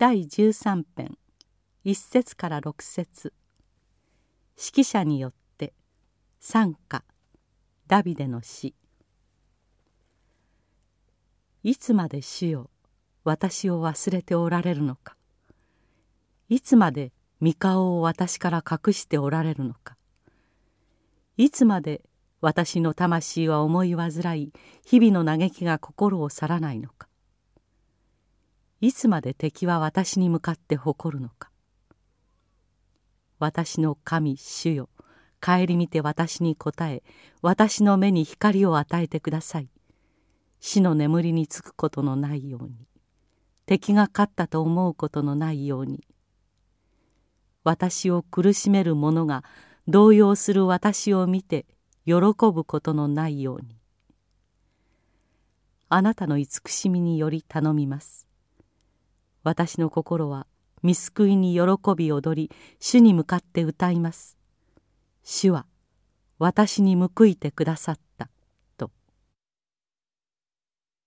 第13編1節から6節。指揮者によって賛歌ダビデの詩。いつまで主よ私を忘れておられるのか。いつまで御顔を私から隠しておられるのか。いつまで私の魂は思い煩い日々の嘆きが心を去らないのか。いつまで敵は私に向かって誇るのか。私の神主よ。顧みて私に答え私の目に光を与えてください。死の眠りにつくことのないように。敵が勝ったと思うことのないように。私を苦しめる者が動揺する私を見て喜ぶことのないように。あなたの慈しみにより頼みます。私の心は見救いに喜び踊り主に向かって歌います。主は私に報いてくださった。